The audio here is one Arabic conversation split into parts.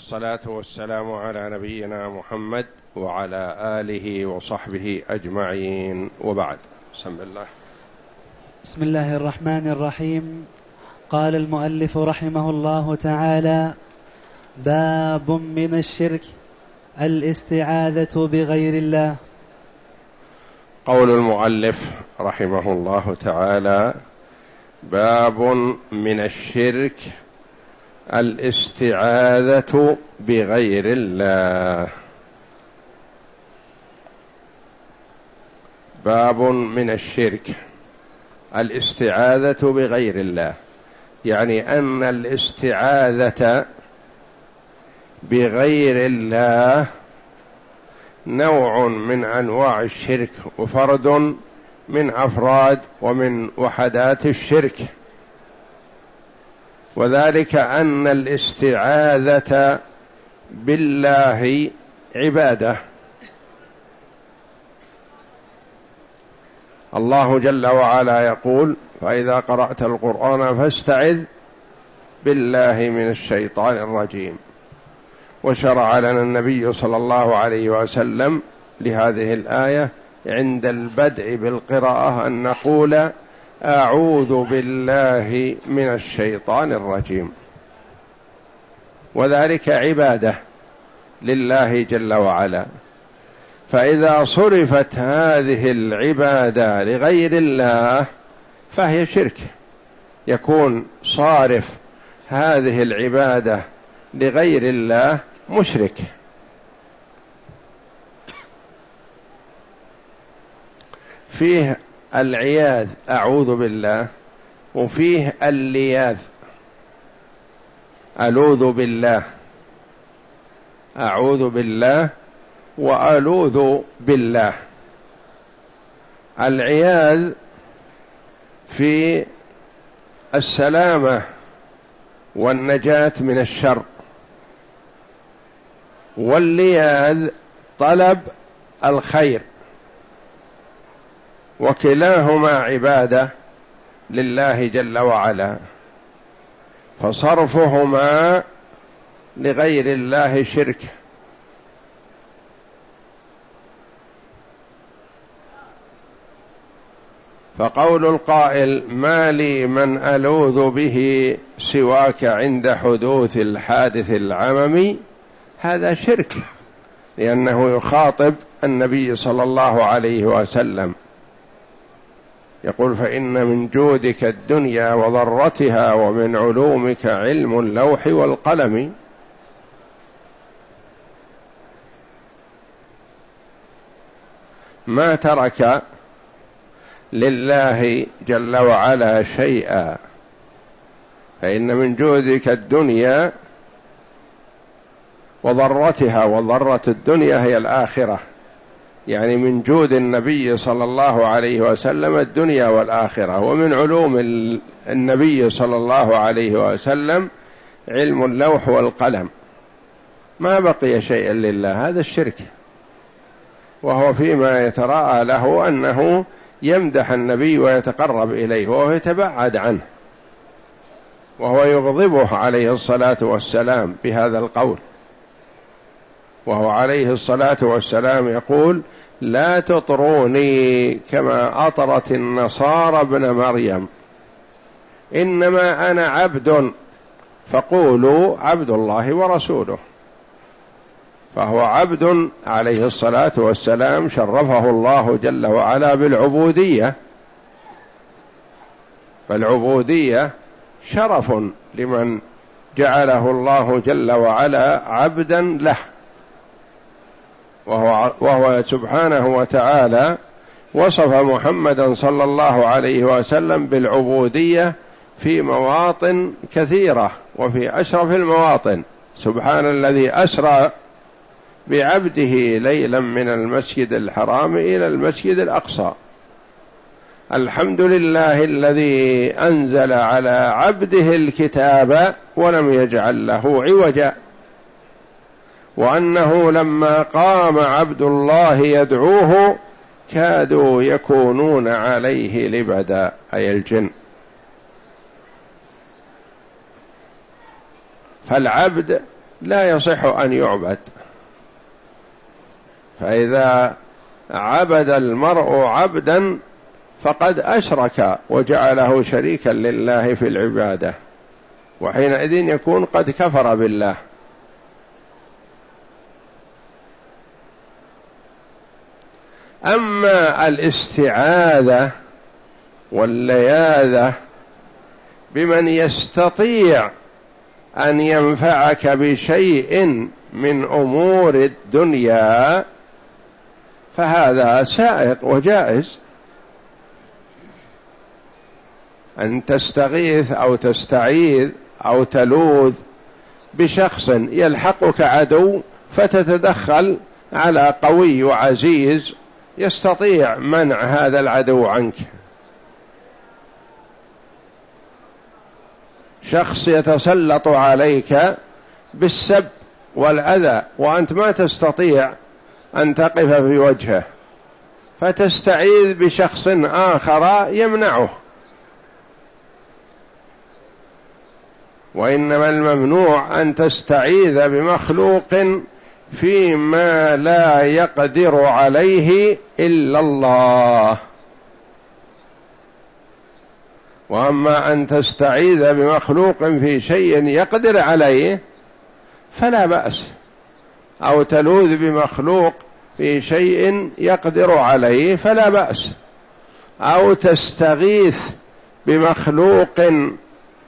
والصلاة والسلام على نبينا محمد وعلى آله وصحبه أجمعين. وبعد بسم الله. بسم الله الرحمن الرحيم. قال المؤلف رحمه الله تعالى باب من الشرك الاستعاذة بغير الله. قول المؤلف رحمه الله تعالى باب من الشرك الاستعاذة بغير الله. باب من الشرك. الاستعاذة بغير الله. يعني أن الاستعاذة بغير الله نوع من أنواع الشرك وفرد من أفراد ومن وحدات الشرك. وذلك أن الاستعاذة بالله عبادة. الله جل وعلا يقول فإذا قرأت القرآن فاستعذ بالله من الشيطان الرجيم. وشرع لنا النبي صلى الله عليه وسلم لهذه الآية عند البدء بالقراءة أن نقول أعوذ بالله من الشيطان الرجيم. وذلك عبادة لله جل وعلا. فإذا صرفت هذه العبادة لغير الله فهي شرك. يكون صارف هذه العبادة لغير الله مشرك. فيه العياذ أعوذ بالله وفيه اللياذ. ألوذ بالله أعوذ بالله وألوذ بالله. العياذ في السلامة والنجاة من الشر. واللياذ طلب الخير. وكلاهما عبادة لله جل وعلا فصرفهما لغير الله شرك. فقول القائل ما لي من ألوذ به سواك عند حدوث الحادث العممي هذا شرك لأنه يخاطب النبي صلى الله عليه وسلم. يقول فإن من جودك الدنيا وضرتها ومن علومك علم اللوح والقلم. ما ترك لله جل وعلا شيئا. فإن من جودك الدنيا وضرتها وضرة الدنيا هي الآخرة. يعني من جود النبي صلى الله عليه وسلم الدنيا والآخرة ومن علوم النبي صلى الله عليه وسلم علم اللوح والقلم. ما بقي شيئا لله هذا الشرك. وهو فيما يتراءى له أنه يمدح النبي ويتقرب إليه وهو يتبعد عنه. وهو يغضبه عليه الصلاة والسلام بهذا القول. وهو عليه الصلاة والسلام يقول لا تطروني كما أطرت النصارى ابن مريم. إنما أنا عبد فقولوا عبد الله ورسوله. فهو عبد عليه الصلاة والسلام شرفه الله جل وعلا بالعبودية. فالعبودية شرف لمن جعله الله جل وعلا عبدا له. وهو, سبحانه وتعالى وصف محمدا صلى الله عليه وسلم بالعبودية في مواطن كثيرة وفي أشرف المواطن. سبحان الذي أسرى بعبده ليلا من المسجد الحرام إلى المسجد الأقصى. الحمد لله الذي أنزل على عبده الكتاب ولم يجعل له عوجا. وأنه لما قام عبد الله يدعوه كادوا يكونون عليه لبدا أي الجن. فالعبد لا يصح أن يعبد. فإذا عبد المرء عبدا فقد أشرك وجعله شريكا لله في العبادة وحينئذ يكون قد كفر بالله. أما الاستعاذة واللياذة بمن يستطيع أن ينفعك بشيء من أمور الدنيا فهذا سائق وجائز. أن تستغيث أو تستعيذ أو تلوذ بشخص يلحقك عدو فتتدخل على قوي وعزيز يستطيع منع هذا العدو عنك. شخص يتسلط عليك بالسب والأذى وأنت ما تستطيع أن تقف في وجهه. فتستعيذ بشخص آخر يمنعه. وإنما الممنوع أن تستعيذ بمخلوق فيما لا يقدر عليه إلا الله. وأما أن تستعيذ بمخلوق في شيء يقدر عليه فلا بأس. أو تلوذ بمخلوق في شيء يقدر عليه فلا بأس. أو تستغيث بمخلوق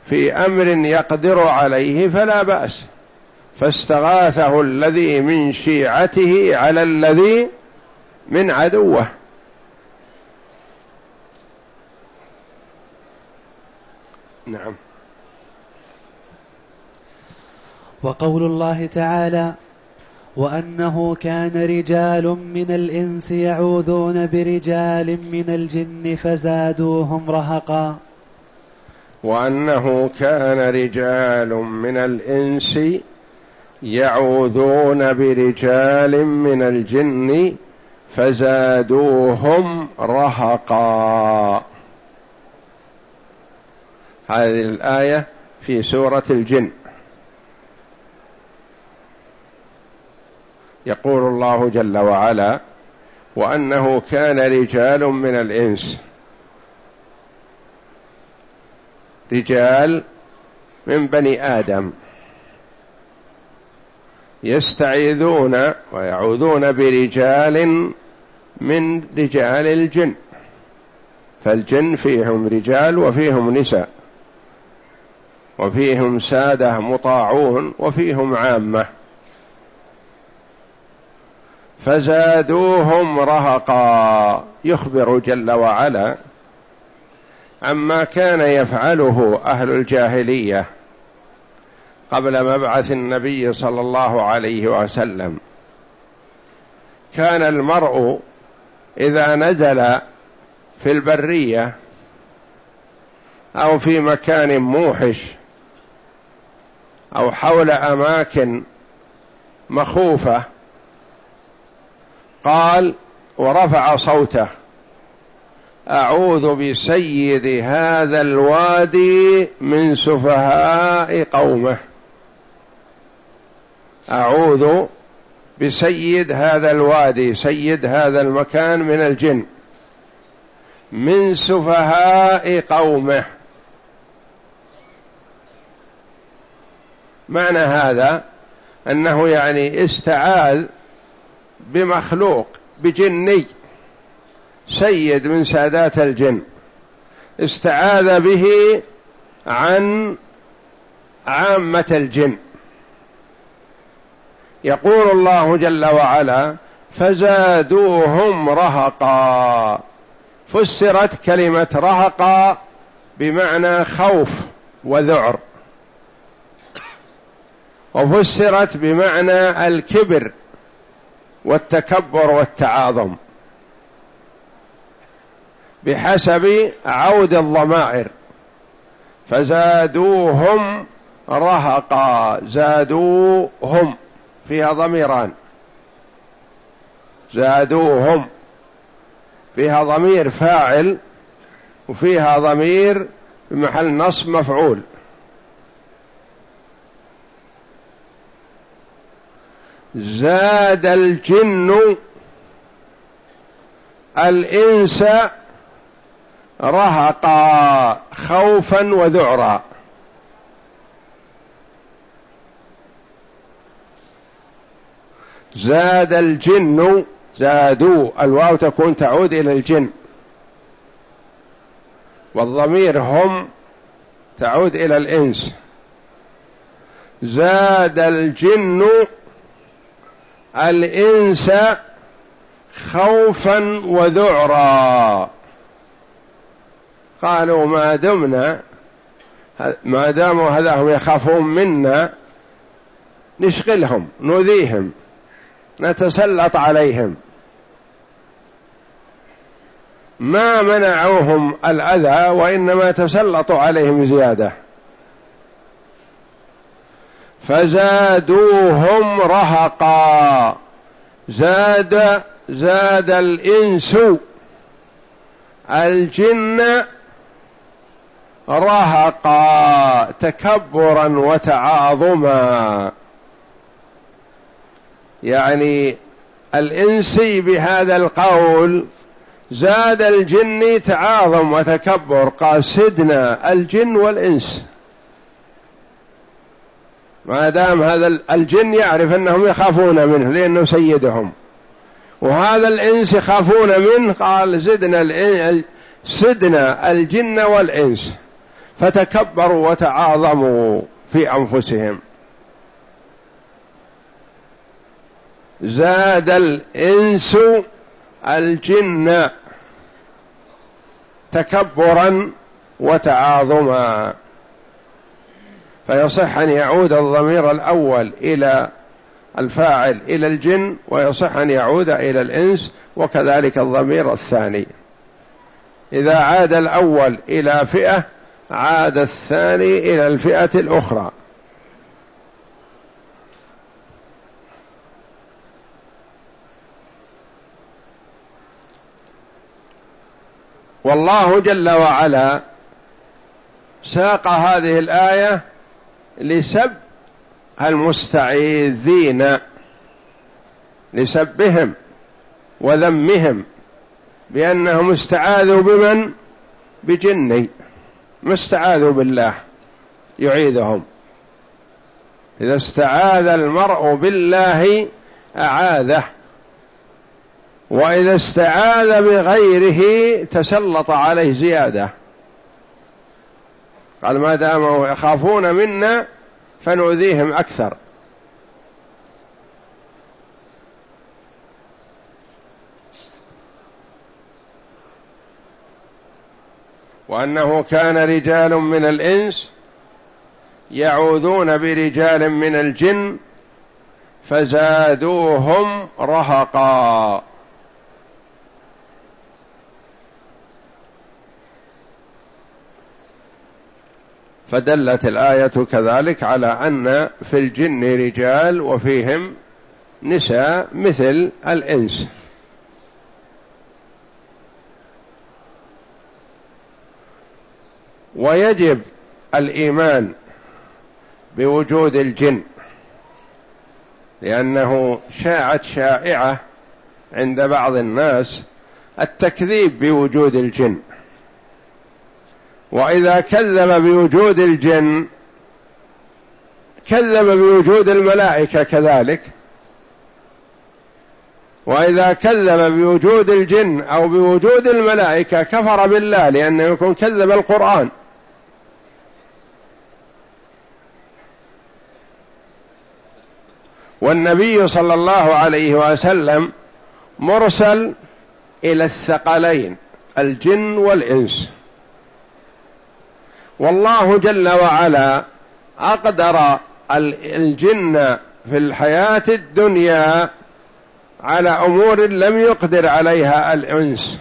في أمر يقدر عليه فلا بأس. فاستغاثه الذي من شيعته على الذي من عدوه. نعم. وقول الله تعالى وأنه كان رجال من الإنس يعوذون برجال من الجن فزادوهم رهقا. وأنه كان رجال من الإنس يعوذون برجال من الجن فزادوهم رهقا. هذه الآية في سورة الجن. يقول الله جل وعلا وأنه كان رجال من الإنس. رجال من بني آدم. يستعيذون ويعوذون برجال من رجال الجن. فالجن فيهم رجال وفيهم نساء وفيهم سادة مطاعون وفيهم عامة. فزادوهم رهقا يخبر جل وعلا عما كان يفعله أهل الجاهلية. قبل مبعث النبي صلى الله عليه وسلم. كان المرء إذا نزل في البرية أو في مكان موحش أو حول أماكن مخوفة قال ورفع صوته أعوذ بسيد هذا الوادي من سفهاء قومه. أعوذ بسيد هذا الوادي سيد هذا المكان من الجن من سفهاء قومه. معنى هذا أنه يعني استعاذ بمخلوق بجني سيد من سادات الجن. استعاذ به عن عامة الجن. يقول الله جل وعلا فزادوهم رهقا. فسرت كلمة رهقا بمعنى خوف وذعر. وفسرت بمعنى الكبر والتكبر والتعاظم. بحسب عود الضمائر. فزادوهم رهقا زادوهم. فيها ضميران. زادوهم. فيها ضمير فاعل وفيها ضمير بمحل نصب مفعول. زاد الجن الإنس رهقا خوفا وذعرا. زاد الجن زادوا الواو تكون تعود إلى الجن. والضمير هم تعود إلى الإنس. زاد الجن الإنس خوفا وذعرا. قالوا ما دمنا ما داموا هذا هم يخافون منا نشغلهم نؤذيهم. نتسلط عليهم. ما منعوهم الأذى وإنما تسلطوا عليهم زيادة. فزادوهم رهقا. زاد زاد الإنس. الجن رهقا تكبرا وتعاظما. يعني الانسي بهذا القول زاد الجن تعاظم وتكبر قال سدنا الجن والإنس. ما دام هذا الجن يعرف أنهم يخافون منه لأنه سيدهم. وهذا الإنس يخافون منه قال زدنا سدنا الجن والإنس. فتكبروا وتعاظموا في أنفسهم. زاد الإنس الجن تكبرا وتعاظما. فيصح ان يعود الضمير الأول إلى الفاعل إلى الجن ويصح ان يعود إلى الإنس وكذلك الضمير الثاني. إذا عاد الأول إلى فئة عاد الثاني إلى الفئة الأخرى. والله جل وعلا ساق هذه الآية لسب المستعيذين لسبهم وذمهم بأنهم استعاذوا بمن؟ بجني ما استعاذوا بالله يعيذهم. إذا استعاذ المرء بالله أعاذه. وإذا استعاذ بغيره تسلط عليه زيادة. قال ما داموا يخافون منا فنؤذيهم أكثر. وأنه كان رجال من الإنس يعوذون برجال من الجن فزادوهم رهقا. فدلت الآية كذلك على أن في الجن رجال وفيهم نساء مثل الإنس. ويجب الإيمان بوجود الجن لأنه شاعت شائعة عند بعض الناس التكذيب بوجود الجن. وإذا كذب بوجود الجن كذب بوجود الملائكة كذلك. وإذا كذب بوجود الجن أو بوجود الملائكة كفر بالله لأنه يكون كذب القرآن. والنبي صلى الله عليه وسلم مرسل إلى الثقلين الجن والإنس. والله جل وعلا أقدر الجن في الحياة الدنيا على أمور لم يقدر عليها الإنس.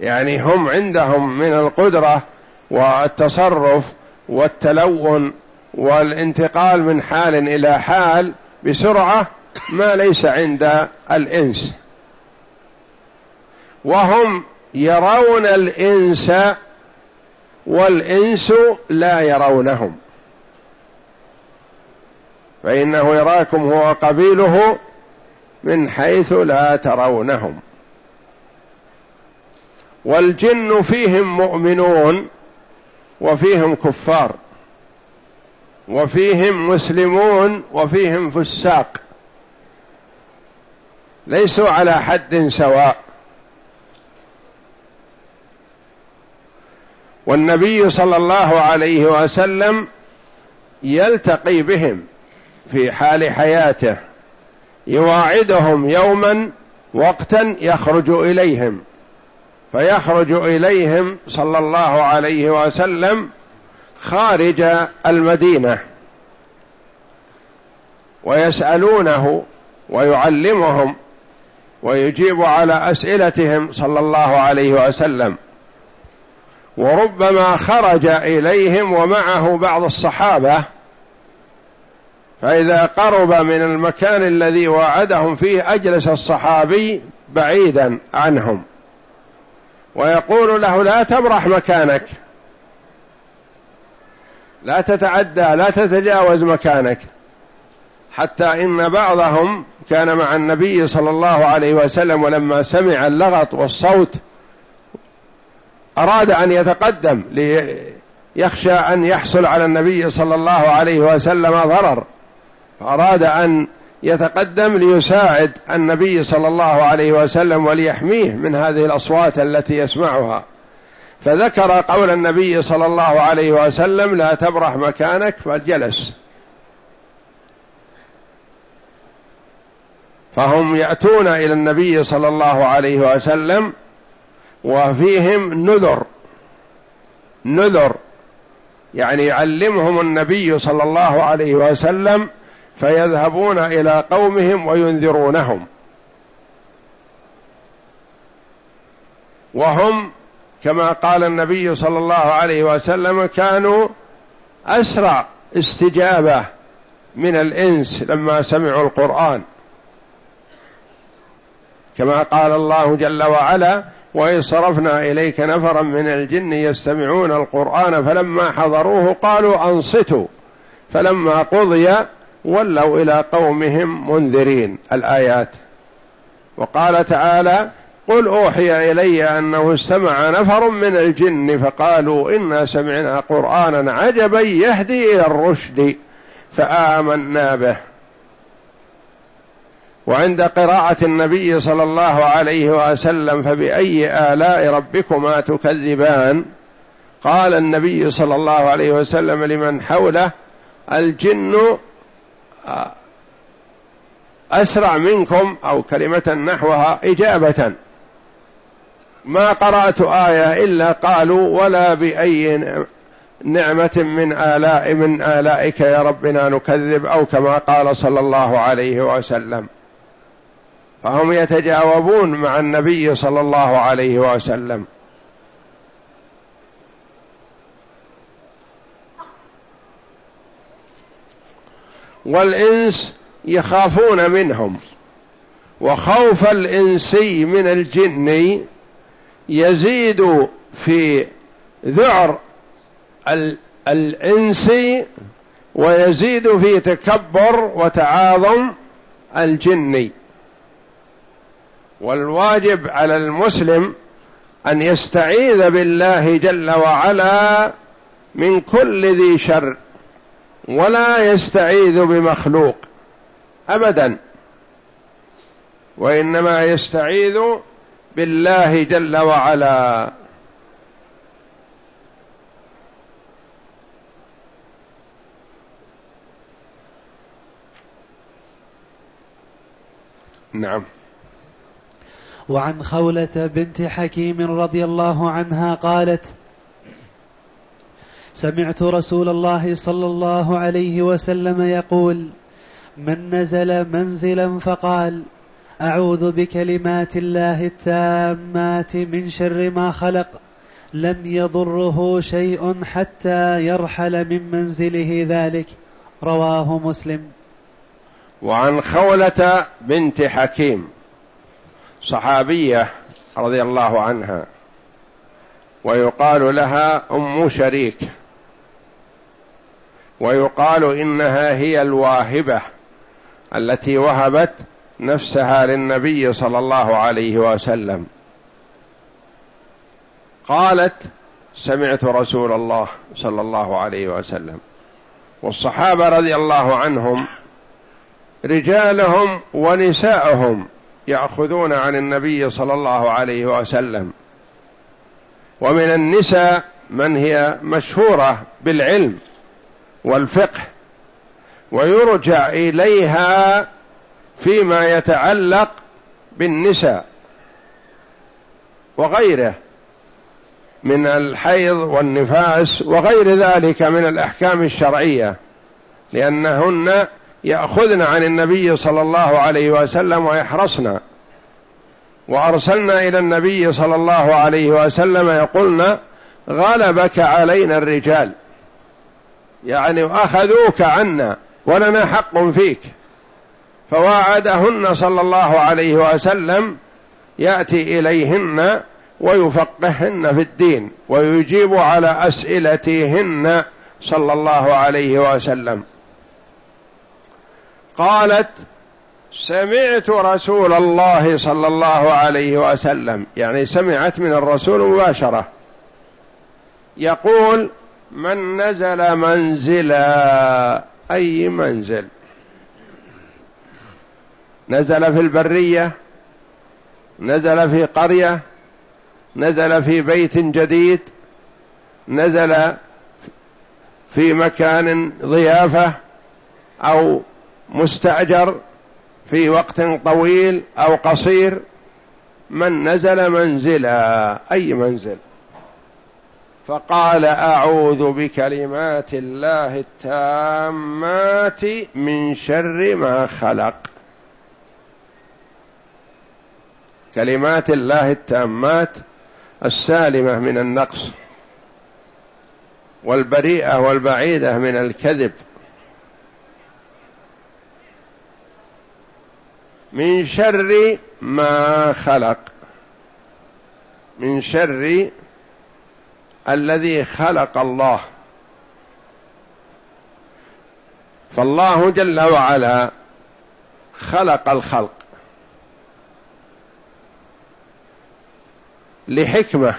يعني هم عندهم من القدرة والتصرف والتلون والانتقال من حال إلى حال بسرعة ما ليس عند الإنس. وهم يرون الإنس والإنس لا يرونهم. فإنه يراكم هو قبيله من حيث لا ترونهم. والجن فيهم مؤمنون وفيهم كفار وفيهم مسلمون وفيهم فساق. ليسوا على حد سواء. والنبي صلى الله عليه وسلم يلتقي بهم في حال حياته يواعدهم يوما وقتا يخرج إليهم. فيخرج إليهم صلى الله عليه وسلم خارج المدينة ويسألونه ويعلمهم ويجيب على أسئلتهم صلى الله عليه وسلم. وربما خرج إليهم ومعه بعض الصحابة فإذا قرب من المكان الذي وعدهم فيه أجلس الصحابي بعيدا عنهم. ويقول له لا تبرح مكانك لا تتعدى لا تتجاوز مكانك حتى إن بعضهم كان مع النبي صلى الله عليه وسلم ولما سمع اللغط والصوت أراد أن يتقدم ليخشى أن يحصل على النبي صلى الله عليه وسلم ضرر اراد أن يتقدم ليساعد النبي صلى الله عليه وسلم وليحميه من هذه الأصوات التي يسمعها. فذكر قول النبي صلى الله عليه وسلم لا تبرح مكانك فجلس فهم يأتون إلى النبي صلى الله عليه وسلم وفيهم نذر. نذر. يعني يعلمهم النبي صلى الله عليه وسلم فيذهبون إلى قومهم وينذرونهم. وهم كما قال النبي صلى الله عليه وسلم كانوا أسرع استجابة من الإنس لما سمعوا القرآن. كما قال الله جل وعلا واذ صرفنا إليك نفرا من الجن يستمعون القرآن فلما حضروه قالوا أنصتوا فلما قضي ولوا إلى قومهم منذرين الآيات. وقال تعالى قل أوحي إلي أنه استمع نفر من الجن فقالوا إنا سمعنا قرآنا عجبا يهدي إلى الرشد فآمنا به. وعند قراءة النبي صلى الله عليه وسلم فبأي آلاء ربكما تكذبان؟ قال النبي صلى الله عليه وسلم لمن حوله الجن أسرع منكم أو كلمة نحوها إجابة. ما قرأت آية إلا قالوا ولا بأي نعمة من آلاء من آلائك يا ربنا نكذب أو كما قال صلى الله عليه وسلم. فهم يتجاوبون مع النبي صلى الله عليه وسلم. والإنس يخافون منهم وخوف الانسي من الجن يزيد في ذعر الانسي ويزيد في تكبر وتعاظم الجني والواجب على المسلم أن يستعيذ بالله جل وعلا من كل ذي شر ولا يستعيذ بمخلوق ابدا وإنما يستعيذ بالله جل وعلا. نعم. وعن خولة بنت حكيم رضي الله عنها قالت سمعت رسول الله صلى الله عليه وسلم يقول من نزل منزلا فقال أعوذ بكلمات الله التامات من شر ما خلق لم يضره شيء حتى يرحل من منزله ذلك. رواه مسلم. وعن خولة بنت حكيم. صحابية رضي الله عنها ويقال لها أم شريك ويقال إنها هي الواهبة التي وهبت نفسها للنبي صلى الله عليه وسلم. قالت سمعت رسول الله صلى الله عليه وسلم. والصحابة رضي الله عنهم رجالهم ونساءهم يأخذون عن النبي صلى الله عليه وسلم. ومن النساء من هي مشهورة بالعلم والفقه ويرجع إليها فيما يتعلق بالنساء وغيره من الحيض والنفاس وغير ذلك من الأحكام الشرعية لأنهن ياخذن عن النبي صلى الله عليه وسلم ويحرصن وأرسلنا إلى النبي صلى الله عليه وسلم يقولن غلبك علينا الرجال. يعني أخذوك عنا ولنا حق فيك. فواعدهن صلى الله عليه وسلم يأتي إليهن ويفقهن في الدين ويجيب على أسئلتهن صلى الله عليه وسلم. قالت سمعت رسول الله صلى الله عليه وسلم يعني سمعت من الرسول مباشرة. يقول من نزل منزلا. أي منزل؟ نزل في البرية؟ نزل في قرية؟ نزل في بيت جديد؟ نزل في مكان ضيافة؟ أو مستأجر في وقت طويل أو قصير من نزل منزلا أي منزل؟ فقال أعوذ بكلمات الله التامات من شر ما خلق. كلمات الله التامات السالمة من النقص والبريئة والبعيدة من الكذب. من شر ما خلق. من شر الذي خلق الله. فالله جل وعلا خلق الخلق. لحكمة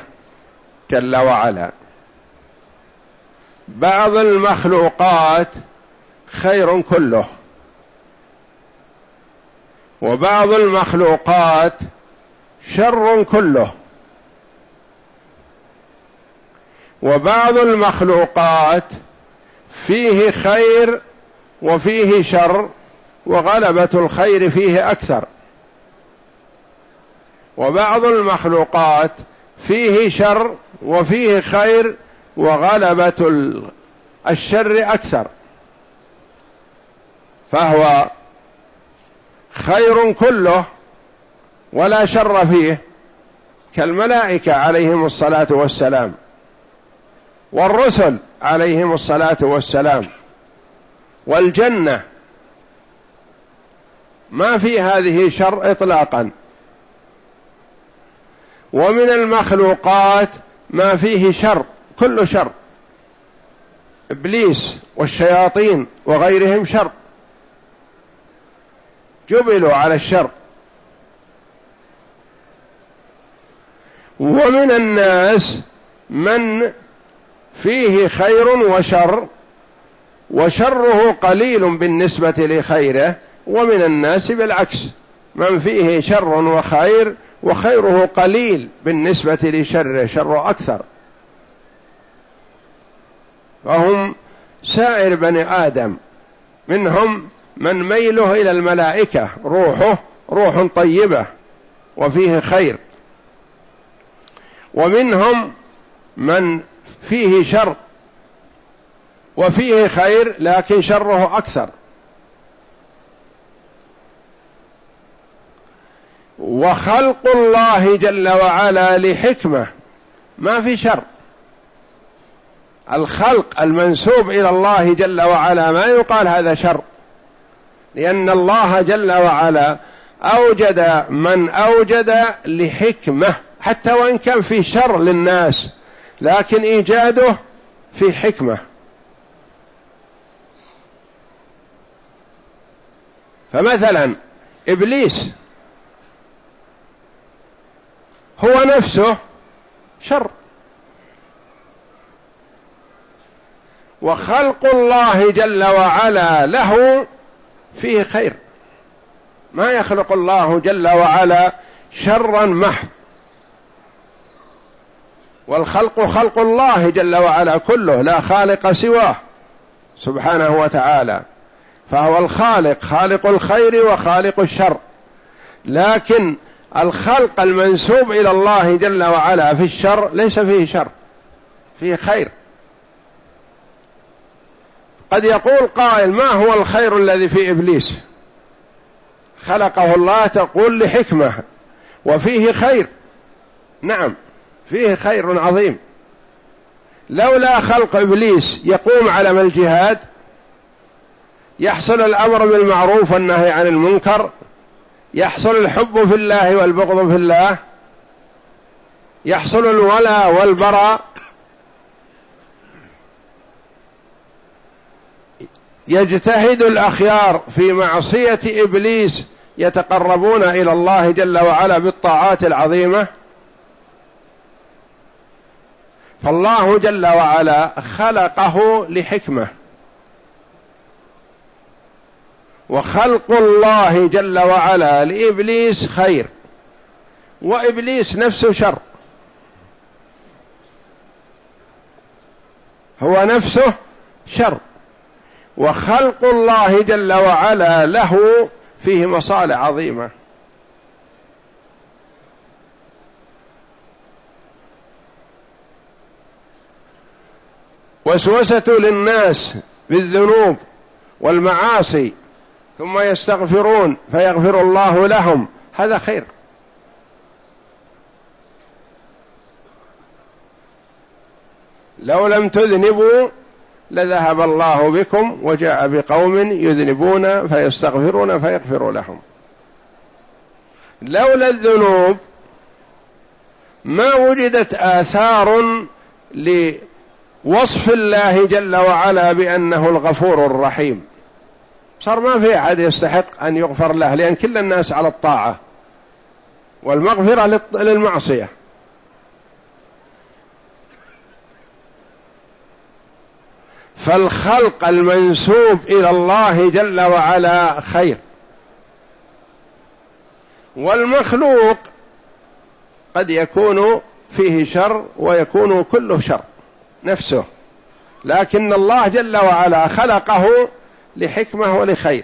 جل وعلا. بعض المخلوقات خير كله. وبعض المخلوقات شر كله. وبعض المخلوقات فيه خير وفيه شر وغلبة الخير فيه أكثر. وبعض المخلوقات فيه شر وفيه خير وغلبة الشر أكثر. فهو خير كله ولا شر فيه كالملائكة عليهم الصلاة والسلام والرسل عليهم الصلاة والسلام والجنة. ما في هذه شر اطلاقا. ومن المخلوقات ما فيه شر كل شر. إبليس والشياطين وغيرهم شر. جبلوا على الشر. ومن الناس من فيه خير وشر وشره قليل بالنسبة لخيره ومن الناس بالعكس من فيه شر وخير وخيره قليل بالنسبة لشره شر أكثر. فهم سائر بني آدم منهم من ميله إلى الملائكة روحه روح طيبة وفيه خير. ومنهم من فيه شر وفيه خير لكن شره أكثر. وخلق الله جل وعلا لحكمة ما في شر. الخلق المنسوب إلى الله جل وعلا ما يقال هذا شر. لأن الله جل وعلا أوجد من أوجد لحكمة حتى وإن كان في شر للناس لكن إيجاده في حكمة. فمثلا إبليس هو نفسه شر. وخلق الله جل وعلا له فيه خير. ما يخلق الله جل وعلا شرا محض. والخلق خلق الله جل وعلا كله لا خالق سواه سبحانه وتعالى. فهو الخالق خالق الخير وخالق الشر. لكن الخلق المنسوب إلى الله جل وعلا في الشر ليس فيه شر فيه خير. قد يقول قائل ما هو الخير الذي في إبليس؟ خلقه الله تقول لحكمة وفيه خير. نعم فيه خير عظيم. لولا خلق إبليس يقوم علم الجهاد يحصل الأمر بالمعروف والنهي عن المنكر يحصل الحب في الله والبغض في الله يحصل الولاء والبراء يجتهد الأخيار في معصية إبليس يتقربون إلى الله جل وعلا بالطاعات العظيمة. فالله جل وعلا خلقه لحكمة. وخلق الله جل وعلا لإبليس خير. وإبليس نفسه شر. هو نفسه شر. وخلق الله جل وعلا له فيه مصالح عظيمة. وسوسة للناس بالذنوب والمعاصي ثم يستغفرون فيغفر الله لهم. هذا خير. لو لم تذنبوا لذهب الله بكم وجاء بقوم يذنبون فيستغفرون فيغفر لهم. لولا الذنوب ما وجدت آثار لوصف الله جل وعلا بأنه الغفور الرحيم. صار ما في أحد يستحق أن يغفر له لأن كل الناس على الطاعة والمغفرة للمعصية. فالخلق المنسوب إلى الله جل وعلا خير. والمخلوق قد يكون فيه شر ويكون كله شر نفسه لكن الله جل وعلا خلقه لحكمة ولخير.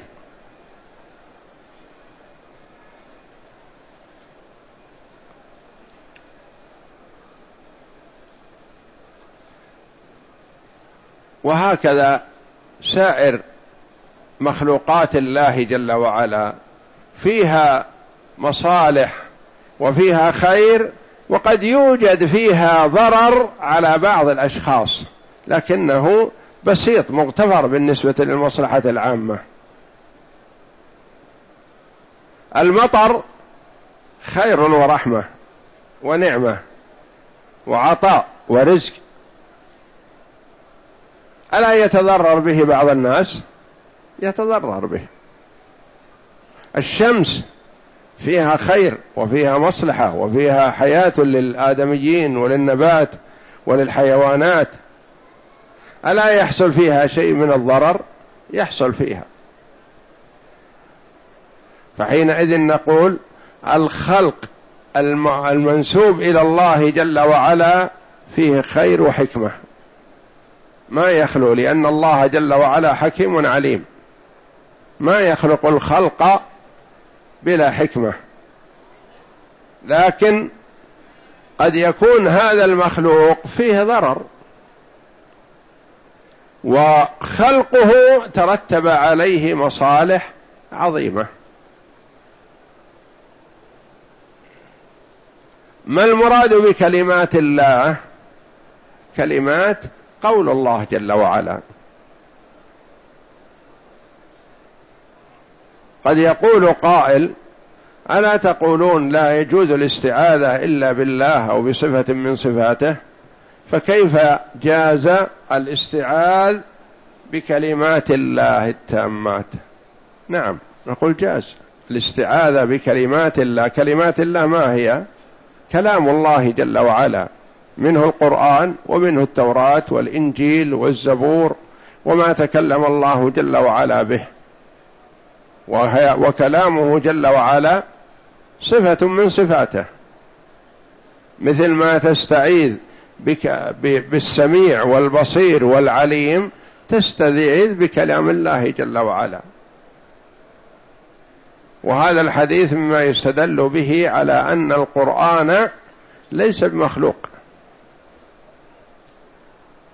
وهكذا سائر مخلوقات الله جل وعلا. فيها مصالح وفيها خير وقد يوجد فيها ضرر على بعض الأشخاص لكنه بسيط مغتفر بالنسبة للمصلحة العامة. المطر خير ورحمة ونعمة وعطاء ورزق. ألا يتضرر به بعض الناس؟ يتضرر به. الشمس فيها خير وفيها مصلحة وفيها حياة للآدميين وللنبات وللحيوانات. ألا يحصل فيها شيء من الضرر؟ يحصل فيها. فحينئذ نقول الخلق المنسوب إلى الله جل وعلا فيه خير وحكمة. ما يخلو لأن الله جل وعلا حكيم عليم. ما يخلق الخلق بلا حكمة. لكن قد يكون هذا المخلوق فيه ضرر. وخلقه ترتب عليه مصالح عظيمة. ما المراد بكلمات الله؟ كلمات قول الله جل وعلا. قد يقول قائل ألا تقولون لا يجوز الاستعاذة إلا بالله أو بصفة من صفاته؟ فكيف جاز الاستعاذ بكلمات الله التامات؟ نعم نقول جاز. الاستعاذة بكلمات الله. كلمات الله ما هي؟ كلام الله جل وعلا. منه القرآن ومنه التوراة والإنجيل والزبور وما تكلم الله جل وعلا به. وكلامه جل وعلا صفة من صفاته. مثل ما تستعيذ بك بالسميع والبصير والعليم تستعيذ بكلام الله جل وعلا. وهذا الحديث مما يستدل به على أن القرآن ليس بمخلوق.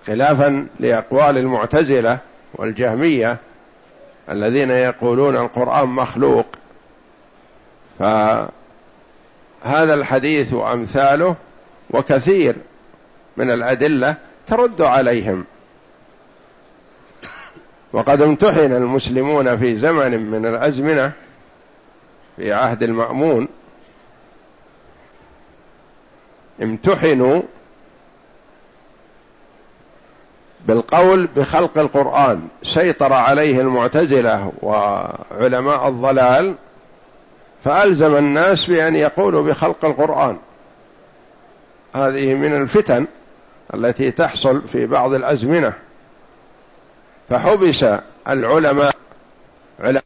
خلافا لأقوال المعتزلة والجهمية الذين يقولون القرآن مخلوق. فهذا الحديث وأمثاله وكثير من الأدلة ترد عليهم. وقد امتحن المسلمون في زمن من الأزمنة في عهد المأمون امتحنوا بالقول بخلق القرآن. سيطر عليه المعتزلة وعلماء الضلال فألزم الناس بأن يقولوا بخلق القرآن. هذه من الفتن التي تحصل في بعض الأزمنة. فحبس العلماء علماء